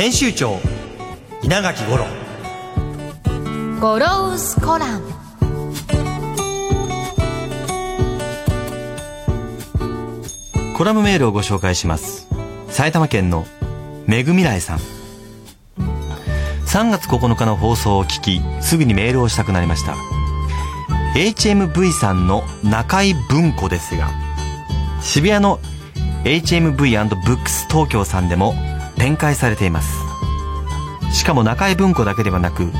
編集長稲垣五郎。ゴロウスコラム。コラムメールをご紹介します。埼玉県のめぐみらえさん。3月9日の放送を聞きすぐにメールをしたくなりました。HMV さんの中井文庫ですが渋谷の HMV&Books 東京さんでも展開されています。しかも中井文庫だけではなく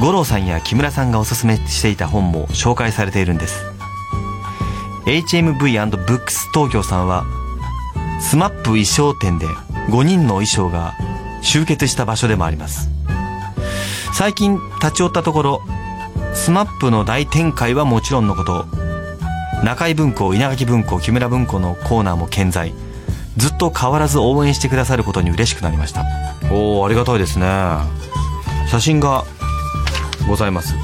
五郎さんや木村さんがおすすめしていた本も紹介されているんです。HMV&Books 東京さんは SMAP 衣装店で5人の衣装が集結した場所でもあります。最近立ち寄ったところ SMAP の大展開はもちろんのこと中井文庫稲垣文庫木村文庫のコーナーも健在。ずっと変わらず応援してくださることに嬉しくなりました。おおありがたいですね。写真がございます。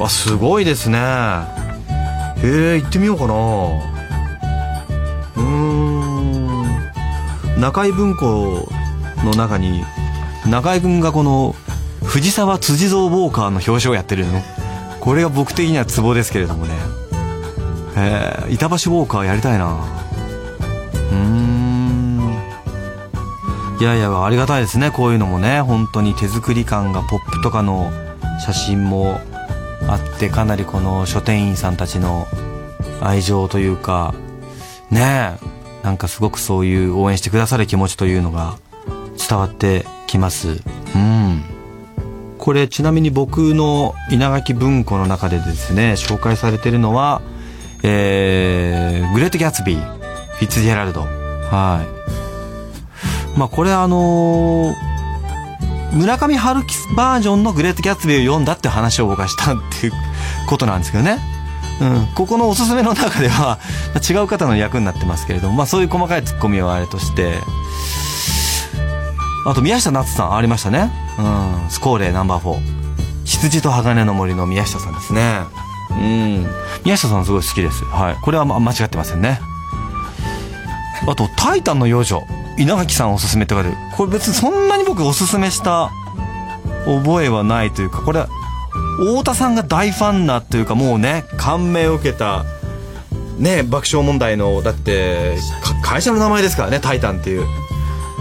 あすごいですね。へえ行ってみようかな。うーん。中井文庫の中に中井君がこの藤沢辻蔵ウォーカーの表彰をやってるの？これが僕的にはツボですけれどもね。へえ板橋ウォーカーやりたいな。うん。いやいやありがたいですねこういうのもね。本当に手作り感がポップとかの写真もあってかなりこの書店員さんたちの愛情というかねえなんかすごくそういう応援してくださる気持ちというのが伝わってきます。うん。これちなみに僕の稲垣文庫の中でですね紹介されてるのはえー、グレート・ギャツビーフィッツジェラルド。はい。まあこれあのー村上春樹バージョンのグレート・ギャツビーを読んだって話を僕はしたっていうことなんですけどね。うん、ここのおすすめの中では違う方の役になってますけれども、まあそういう細かいツッコミはあれとして、あと宮下夏さんありましたね。うん、スコーレナンバー4。羊と鋼の森の宮下さんですね。うん。宮下さんすごい好きです。はい。これは間違ってませんね。あと、タイタンの幼女。稲垣さんおすすめって書いてあるこれ別にそんなに僕おすすめした覚えはないというかこれ太田さんが大ファンなというかもうね感銘を受けたね爆笑問題のだって会社の名前ですからね「タイタン」っていう。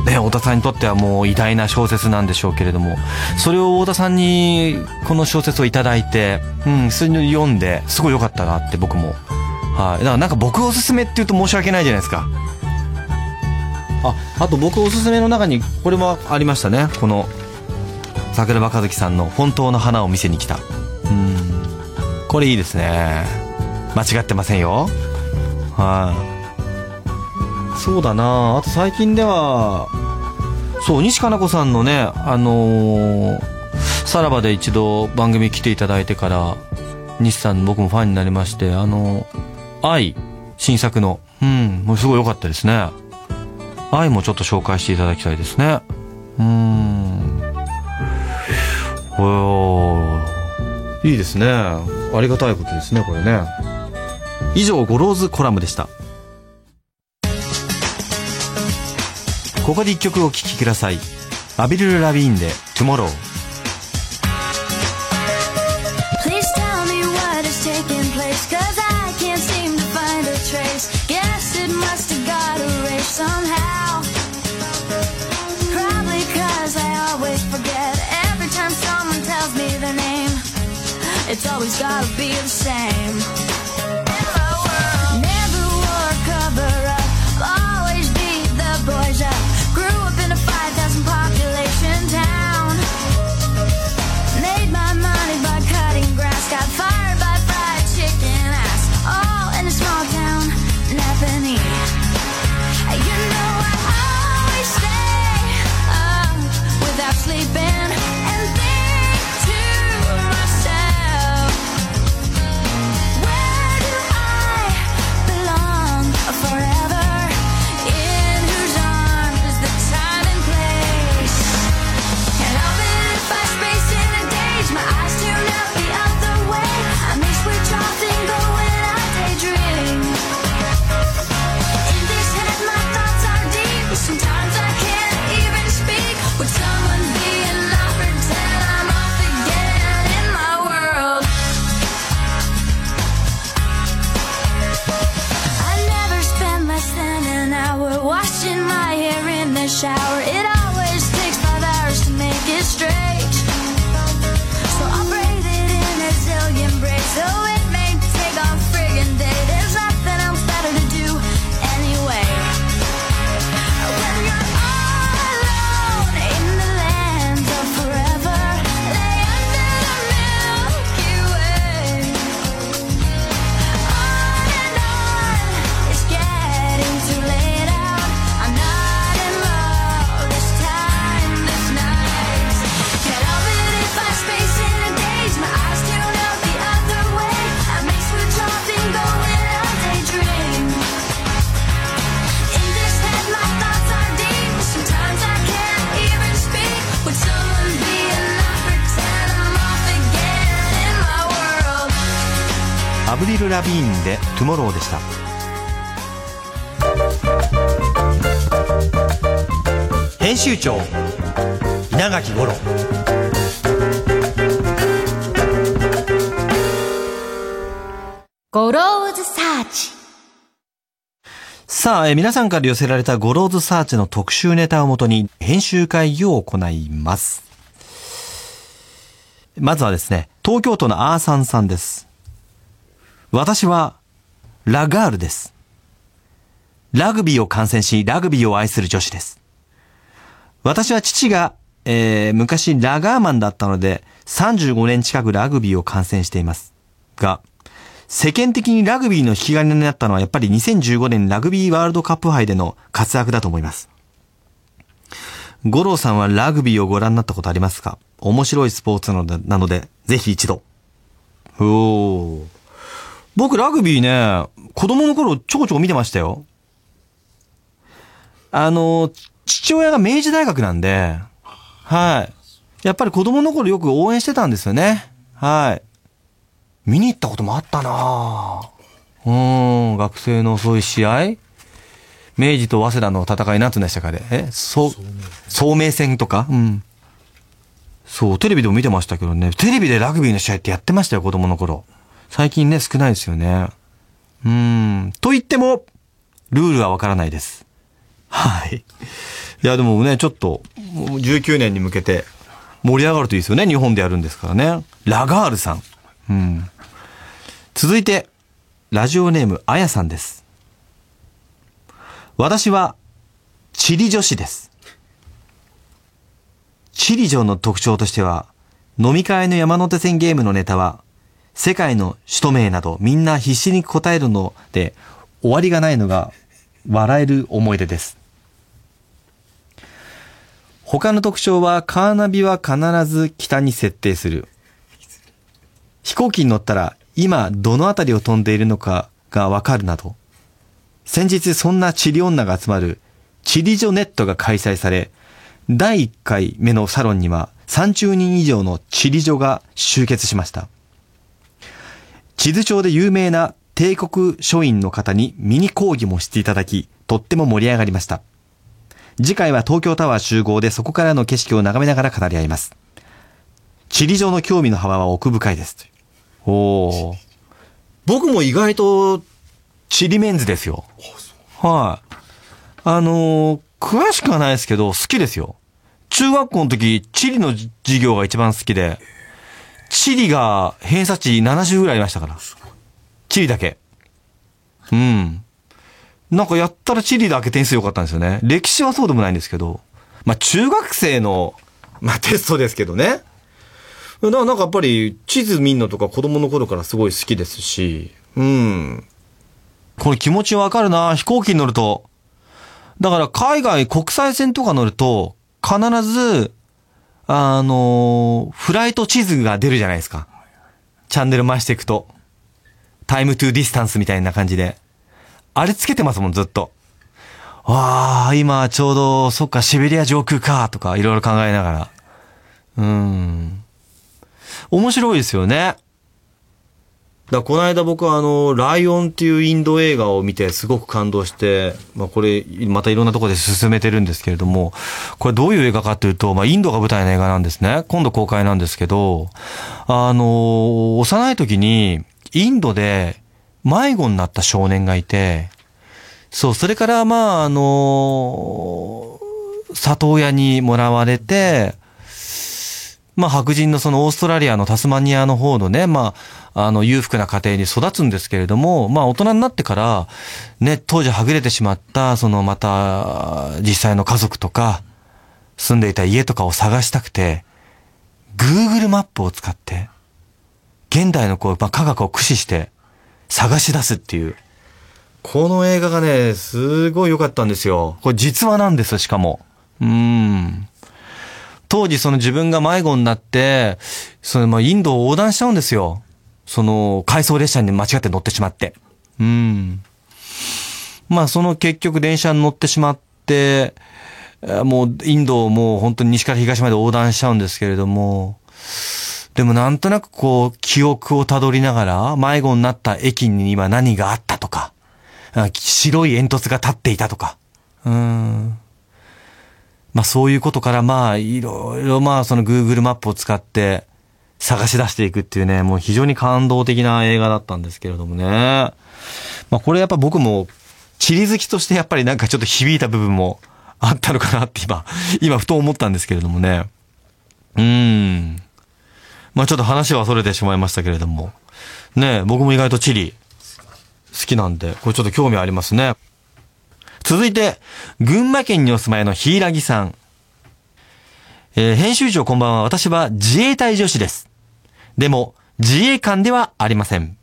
ね、太田さんにとってはもう偉大な小説なんでしょうけれどもそれを太田さんにこの小説を頂いて、うん、それ読んですごい良かったなって僕も。はい、だからなんか僕おすすめって言うと申し訳ないじゃないですか。ああと僕おすすめの中にこれもありましたね。この桜庭和樹さんの「本当の花を見せに来た」うん。これいいですね。間違ってませんよ。はい。そうだな。あと最近ではそう西加奈子さんのねあのー、さらばで一度番組来ていただいてから西さん僕もファンになりましてあの「愛」新作の。うん。もうすごい良かったですね。愛もちょっと紹介していただきたいですね。うん。いいですね。ありがたいことですねこれね。以上ゴローズコラムでした。ここで一曲お聴きください。アヴリル・ラヴィーンで「Tomorrow」insane. ラヴィーンで「Tomorrow」でした編集長稲垣吾郎ゴローズサーチさあ、えー皆さんから寄せられたゴローズサーチの特集ネタをもとに編集会議を行います。まずはですね、東京都のアーサンさんです。私は、ラガールです。ラグビーを観戦し、ラグビーを愛する女子です。私は父が、えー昔ラガーマンだったので、35年近くラグビーを観戦しています。が、世間的にラグビーの引き金になったのはやっぱり2015年ラグビーワールドカップ杯での活躍だと思います。五郎さんはラグビーをご覧になったことありますか？面白いスポーツなので、なので、ぜひ一度。おー僕ラグビーね、子供の頃ちょこちょこ見てましたよ。あの、父親が明治大学なんで、はい。やっぱり子供の頃よく応援してたんですよね。はい。見に行ったこともあったなぁうん、学生のそういう試合明治と早稲田の戦いなんつうんでしたかねえそう、聡明戦とか？うん。そう、テレビでも見てましたけどね。テレビでラグビーの試合ってやってましたよ、子供の頃。最近ね、少ないですよね。うーん。と言っても、ルールはわからないです。はい。いや、でもね、ちょっと、19年に向けて盛り上がるといいですよね。日本でやるんですからね。ラガールさん。うん。続いて、ラジオネーム、あやさんです。私は、チリ女子です。チリ女の特徴としては、飲み会の山手線ゲームのネタは、世界の首都名などみんな必死に答えるので、終わりがないのが笑える思い出です。他の特徴は、カーナビは必ず北に設定する。飛行機に乗ったら今どの辺りを飛んでいるのかがわかるなど、先日そんなチリ女が集まるチリジョネットが開催され、第1回目のサロンには30人以上のチリジョが集結しました。地図上で有名な帝国書院の方にミニ講義もしていただき、とっても盛り上がりました。次回は東京タワー集合でそこからの景色を眺めながら語り合います。地理上の興味の幅は奥深いですという。お僕も意外と、地理メンズですよ。はい。あのー詳しくはないですけど、好きですよ。中学校の時、地理の授業が一番好きで、地理が偏差値70ぐらいありましたから。地理だけ。うん。なんかやったら地理だけ点数良かったんですよね。歴史はそうでもないんですけど。まあ中学生の、まあテストですけどね。だからなんかやっぱり地図見んのとか子供の頃からすごい好きですし、うん。これ気持ちわかるな飛行機に乗ると。だから海外国際線とか乗ると、必ず、あのフライト地図が出るじゃないですか。チャンネル回していくと。 Time to Destination みたいな感じで。あれつけてますもん、ずっと。わあ、今ちょうど、そっか、シベリア上空か、とか、いろいろ考えながら。うん。面白いですよね。だこの間僕はあの、ライオンっていうインド映画を見てすごく感動して、まあこれ、またいろんなところで進めてるんですけれども、これどういう映画かというと、まあインドが舞台の映画なんですね。今度公開なんですけど、あの、幼い時に、インドで迷子になった少年がいて、そう、それからまああの、里親にもらわれて、まあ白人のそのオーストラリアのタスマニアの方のね、まあ、あの裕福な家庭に育つんですけれども、まあ大人になってから、ね、当時はぐれてしまった、そのまた、実際の家族とか、住んでいた家とかを探したくて、Google マップを使って、現代のこう、まあ、科学を駆使して、探し出すっていう。この映画がね、すごい良かったんですよ。これ実話なんです、しかも。うーん。当時その自分が迷子になって、そのまあインドを横断しちゃうんですよ。その回送列車に間違って乗ってしまって。うん。まあその結局電車に乗ってしまって、もうインドをもう本当に西から東まで横断しちゃうんですけれども、でもなんとなくこう、記憶をたどりながら、迷子になった駅に今何があったとか、白い煙突が立っていたとか、うん。まあそういうことからまあいろいろまあその Google マップを使って探し出していくっていうね、もう非常に感動的な映画だったんですけれどもね。まあこれやっぱ僕も地理好きとしてやっぱりなんかちょっと響いた部分もあったのかなって今、今ふと思ったんですけれどもね。うーん。まあちょっと話はそれてしまいましたけれども。ね僕も意外と地理好きなんで、これちょっと興味ありますね。続いて、群馬県にお住まいのひいらぎさん。えー編集長こんばんは。私は自衛隊女子です。でも、自衛官ではありません。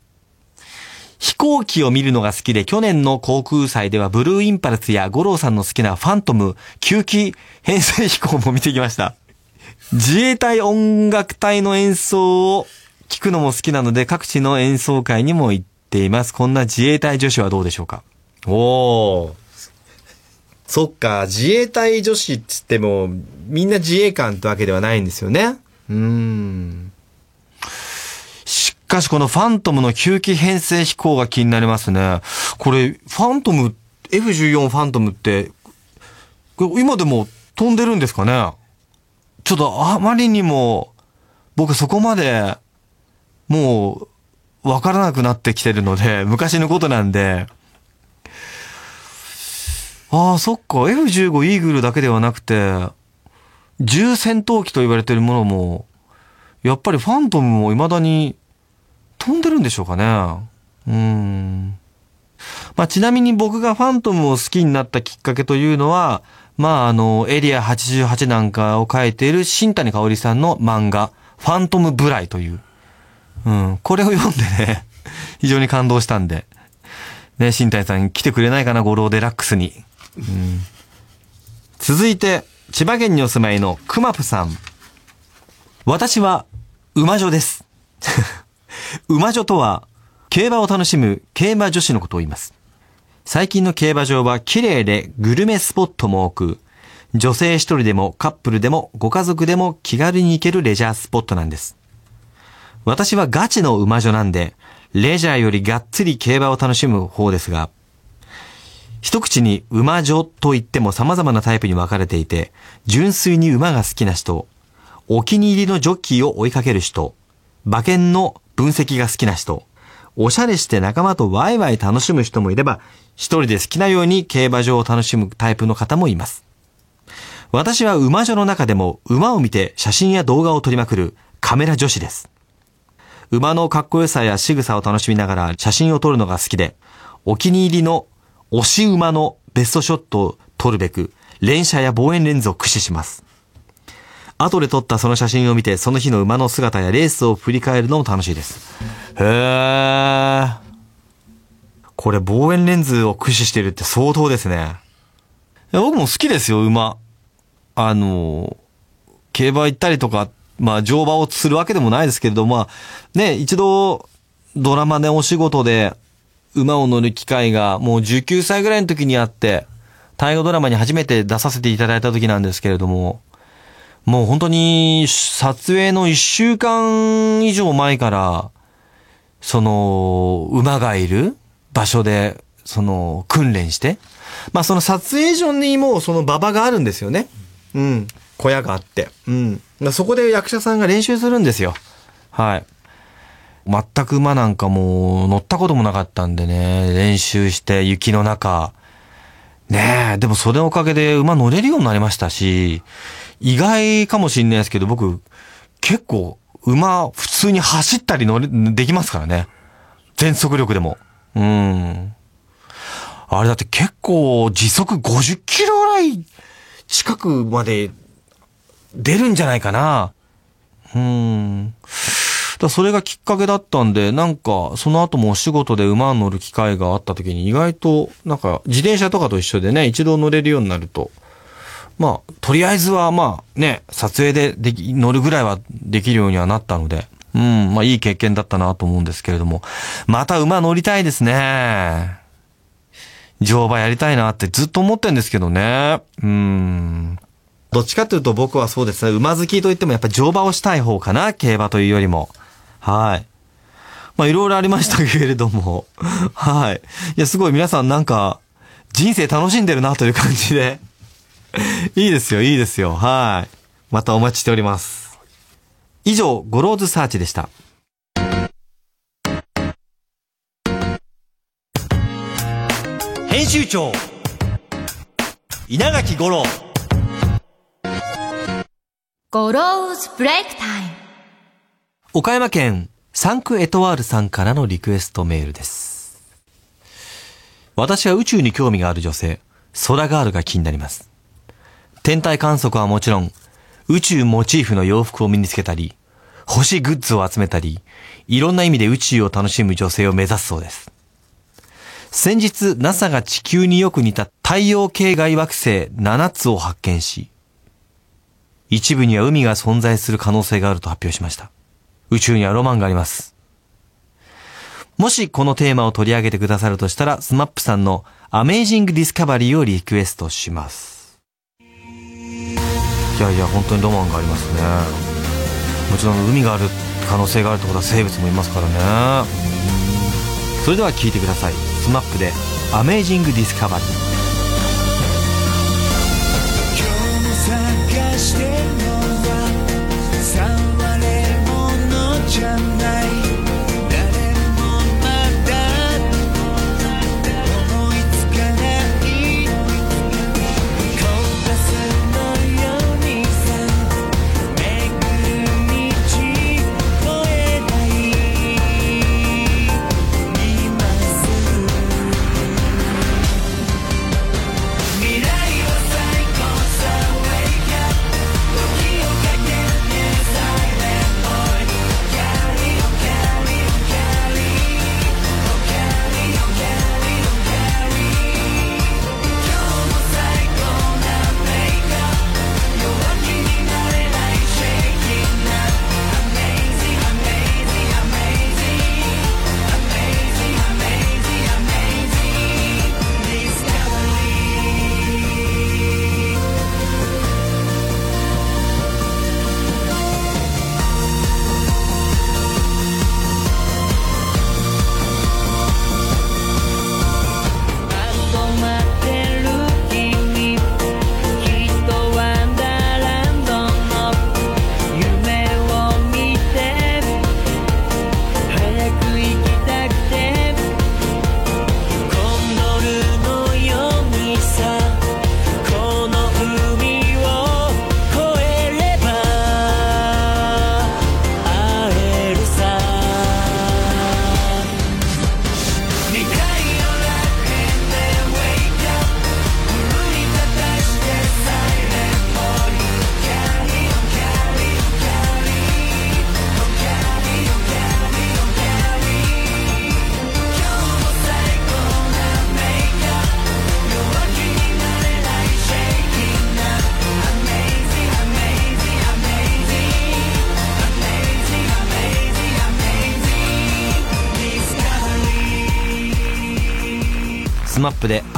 飛行機を見るのが好きで、去年の航空祭ではブルーインパルスや五郎さんの好きなファントム、吸気編成飛行も見てきました。自衛隊音楽隊の演奏を聞くのも好きなので、各地の演奏会にも行っています。こんな自衛隊女子はどうでしょうか？おー。そっか、自衛隊女子っつっても、みんな自衛官ってわけではないんですよね。うーん。しかしこのファントムの吸気編成飛行が気になりますね。これ、ファントム、F14 ファントムって、今でも飛んでるんですかね？ちょっとあまりにも、僕そこまで、もう、わからなくなってきてるので、昔のことなんで、ああ、そっか、F15 イーグルだけではなくて、重戦闘機と言われてるものも、やっぱりファントムも未だに飛んでるんでしょうかね。うーん。まあ、ちなみに僕がファントムを好きになったきっかけというのは、まあ、あの、エリア88なんかを書いている新谷香織さんの漫画、ファントム・ブライという。うん。これを読んでね、非常に感動したんで。ね、新谷さん来てくれないかな、五郎デラックスに。続いて、千葉県にお住まいのくまぷさん。私は、馬女です。馬女とは、競馬を楽しむ競馬女子のことを言います。最近の競馬場は綺麗でグルメスポットも多く、女性一人でもカップルでもご家族でも気軽に行けるレジャースポットなんです。私はガチの馬女なんで、レジャーよりがっつり競馬を楽しむ方ですが、一口に馬女と言っても様々なタイプに分かれていて、純粋に馬が好きな人、お気に入りのジョッキーを追いかける人、馬券の分析が好きな人、おしゃれして仲間とワイワイ楽しむ人もいれば、一人で好きなように競馬場を楽しむタイプの方もいます。私は馬女の中でも馬を見て写真や動画を撮りまくるカメラ女子です。馬のかっこよさや仕草を楽しみながら写真を撮るのが好きで、お気に入りの推し馬のベストショットを撮るべく、連写や望遠レンズを駆使します。後で撮ったその写真を見て、その日の馬の姿やレースを振り返るのも楽しいです。へー。これ望遠レンズを駆使してるって相当ですね。僕も好きですよ、馬。あの、競馬行ったりとか、まあ乗馬をするわけでもないですけれど、まあ、ね、一度ドラマでお仕事で馬を乗る機会がもう19歳ぐらいの時にあって、大河ドラマに初めて出させていただいた時なんですけれども、もう本当に撮影の1週間以上前から、その、馬がいる場所で、その、訓練して、まあその撮影所にもその馬場があるんですよね。うん。小屋があって。うん。そこで役者さんが練習するんですよ。はい。全く馬なんかもう乗ったこともなかったんでね、練習して雪の中。ねえ、でもそれのおかげで馬乗れるようになりましたし、意外かもしんないですけど、僕、結構馬普通に走ったり乗れ、できますからね。全速力でも。うん。あれだって結構時速50キロぐらい近くまで出るんじゃないかな。うん。だそれがきっかけだったんで、なんか、その後もお仕事で馬に乗る機会があった時に意外と、なんか、自転車とかと一緒でね、一度乗れるようになると、まあ、とりあえずはまあ、ね、撮影ででき、乗るぐらいはできるようにはなったので、うん、まあいい経験だったなと思うんですけれども、また馬乗りたいですね。乗馬やりたいなってずっと思ってんですけどね。うん。どっちかというと僕はそうですね、馬好きといってもやっぱ乗馬をしたい方かな、競馬というよりも。はい。まあいろいろありましたけれども。はい。いや、すごい皆さんなんか、人生楽しんでるなという感じで。いいですよ、いいですよ。はい。またお待ちしております。以上、ゴローズサーチでした。編集長稲垣吾郎ゴローズブレイクタイム岡山県サンクエトワールさんからのリクエストメールです。私は宇宙に興味がある女性、ソラガールが気になります。天体観測はもちろん、宇宙モチーフの洋服を身につけたり、星グッズを集めたり、いろんな意味で宇宙を楽しむ女性を目指すそうです。先日、NASA が地球によく似た太陽系外惑星7つを発見し、一部には海が存在する可能性があると発表しました。宇宙にはロマンがあります。もしこのテーマを取り上げてくださるとしたら、 SMAPさんの Amazing Discovery をリクエストします。いやいや、本当にロマンがありますね。もちろん海がある可能性があるってことは生物もいますからね。それでは聞いてください。スマップでアメージングディスカバリー。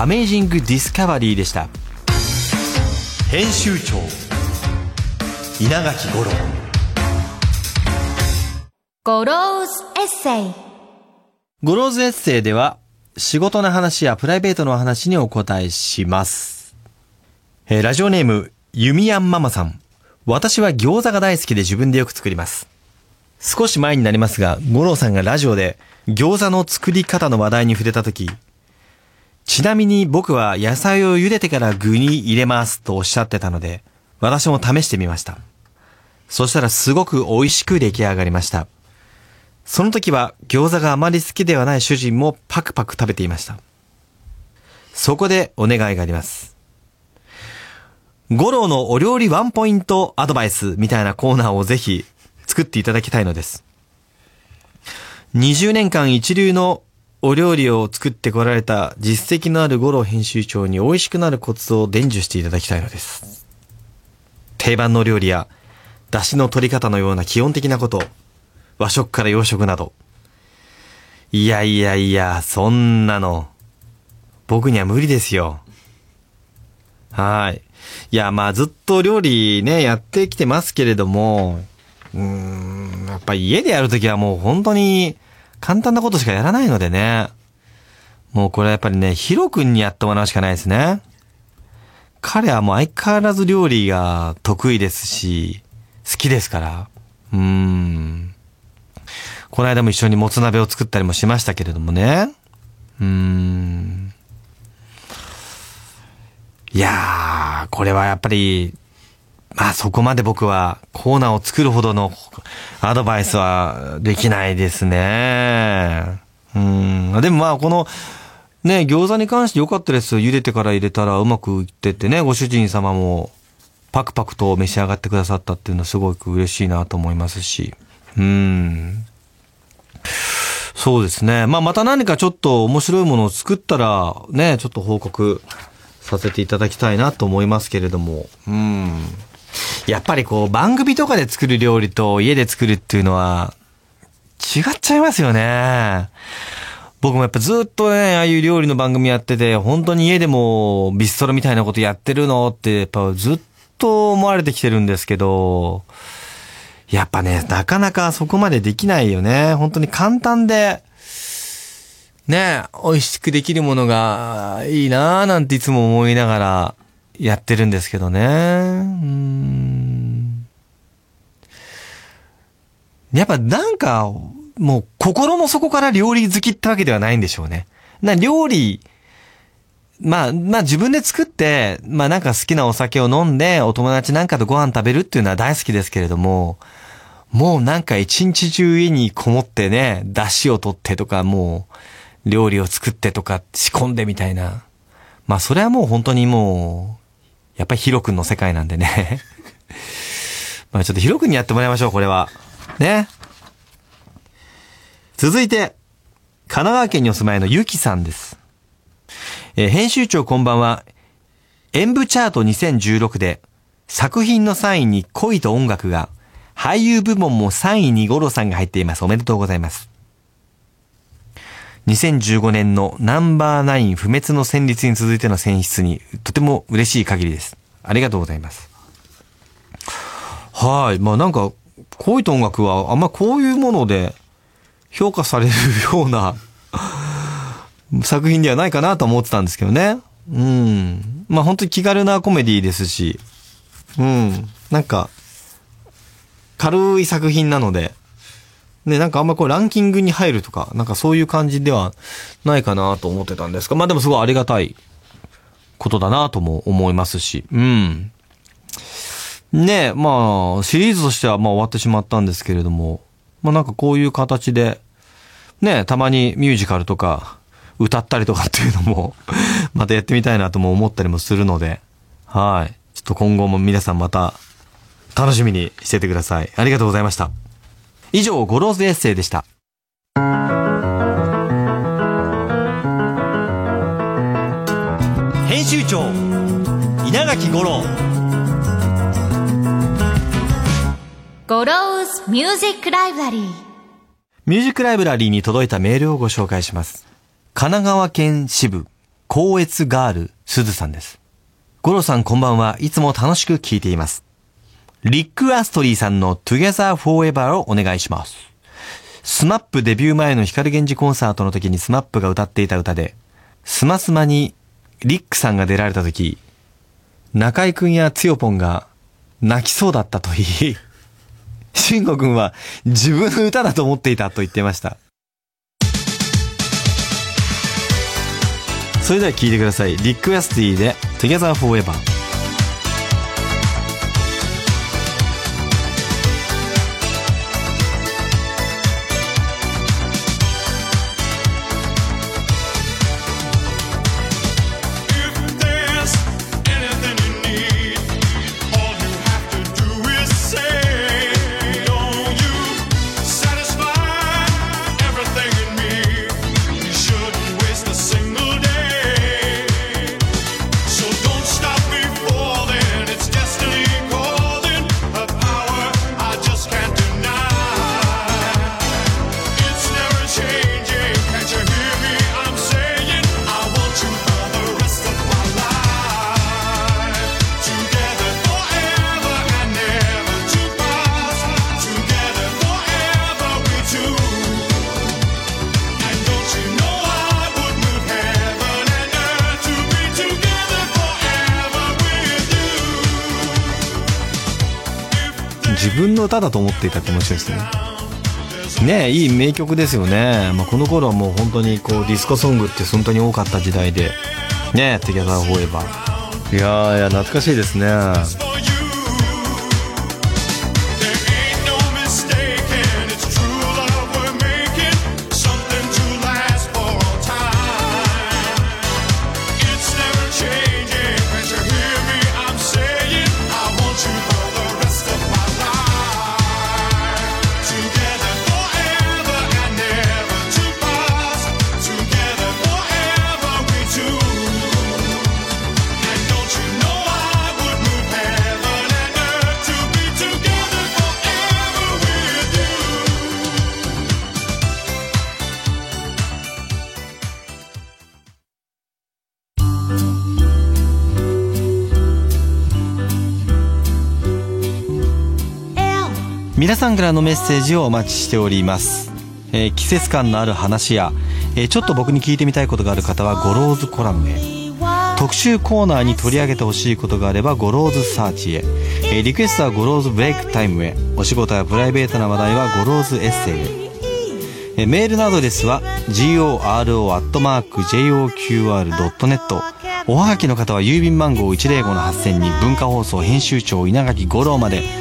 Amazing Discovery でした。編集長稲垣吾郎ゴローズエッセイゴローズエッセイでは仕事の話やプライベートの話にお答えします。えーラジオネーム、ゆみやんママさん。私は餃子が大好きで自分でよく作ります。少し前になりますが、吾郎さんがラジオで餃子の作り方の話題に触れたとき、ちなみに僕は野菜を茹でてから具に入れますとおっしゃってたので、私も試してみました。そしたらすごく美味しく出来上がりました。その時は餃子があまり好きではない主人もパクパク食べていました。そこでお願いがあります。五郎のお料理ワンポイントアドバイスみたいなコーナーをぜひ作っていただきたいのです。20年間一流のお料理を作ってこられた実績のある五郎編集長に美味しくなるコツを伝授していただきたいのです。定番の料理や出汁の取り方のような基本的なこと、和食から洋食など。いやいやいや、そんなの、僕には無理ですよ。はい。いや、まあずっと料理ね、やってきてますけれども、うーん、やっぱ家でやるときはもう本当に簡単なことしかやらないのでね。もうこれはやっぱりね、ヒロ君にやってもらうしかないですね。彼はもう相変わらず料理が得意ですし、好きですから。うーん。この間も一緒にもつ鍋を作ったりもしましたけれどもね。うーん。いやー、これはやっぱり、まあそこまで僕はコーナーを作るほどのアドバイスはできないですね。うん。でもまあこの、ね、餃子に関して良かったです。茹でてから入れたらうまくいってってね、ご主人様もパクパクと召し上がってくださったっていうのはすごく嬉しいなと思いますし。うん。そうですね。まあまた何かちょっと面白いものを作ったら、ね、ちょっと報告させていただきたいなと思いますけれども。うん。やっぱりこう番組とかで作る料理と家で作るっていうのは違っちゃいますよね。僕もやっぱずっとね、ああいう料理の番組やってて、本当に家でもビストロみたいなことやってるのって、やっぱずっと思われてきてるんですけど、やっぱね、なかなかそこまでできないよね。本当に簡単で、ね、美味しくできるものがいいなぁなんていつも思いながらやってるんですけどね。うんやっぱなんか、もう心の底から料理好きってわけではないんでしょうね。な、料理、まあ、まあ自分で作って、まあなんか好きなお酒を飲んで、お友達なんかとご飯食べるっていうのは大好きですけれども、もうなんか一日中家にこもってね、出汁を取ってとか、もう料理を作ってとか仕込んでみたいな。まあそれはもう本当にもう、やっぱりヒロ君の世界なんでね。まあちょっとヒロ君にやってもらいましょう、これは。ね。続いて、神奈川県にお住まいのゆきさんです。えー編集長こんばんは。演舞チャート2016で作品の3位に恋と音楽が、俳優部門も3位に五郎さんが入っています。おめでとうございます。2015年のナンバーナイン不滅の旋律に続いての選出にとても嬉しい限りです。ありがとうございます。はい。まあなんか、恋と音楽はあんまこういうもので評価されるような 作品ではないかなと思ってたんですけどね。うん。まあ本当に気軽なコメディですし、うん。なんか、軽い作品なので、ね、なんかあんまこうランキングに入るとか、なんかそういう感じではないかなと思ってたんですが、まあでもすごいありがたいことだなとも思いますし、うん。ね、まあ、シリーズとしてはまあ終わってしまったんですけれども、まあなんかこういう形で、ね、たまにミュージカルとか、歌ったりとかっていうのも、またやってみたいなとも思ったりもするので、はい。ちょっと今後も皆さんまた、楽しみにしててください。ありがとうございました。以上、ゴローズエッセイでした。編集長稲垣吾郎ゴローズミュージックライブラリーミュージックライブラリーに届いたメールをご紹介します。神奈川県支部、光悦ガール、すずさんです。ゴロさんこんばんは。いつも楽しく聞いています。リック・アストリーさんの Together Forever をお願いします。スマップデビュー前の光 GENJIコンサートの時にスマップが歌っていた歌で、スマスマにリックさんが出られた時、中井くんやつよぽんが泣きそうだったと言い、慎吾くんは自分の歌だと思っていたと言ってました。それでは聴いてください。リック・アスティで Together Forever。の歌だと思っていた気持ちですね。ねいい名曲ですよね、まあ、この頃はもう本当にこうディスコソングって本当に多かった時代でね「Together Forever」いやいや懐かしいですね。皆さんからのメッセージをお待ちしております、えー季節感のある話や、えーちょっと僕に聞いてみたいことがある方はゴローズコラムへ。特集コーナーに取り上げてほしいことがあればゴローズサーチへ、えーリクエストはゴローズブレイクタイムへ。お仕事やプライベートな話題はゴローズエッセイへ。えメールのアドレスは goro.joqr.net おはがきの方は郵便番号105-8000に文化放送編集長稲垣吾郎まで。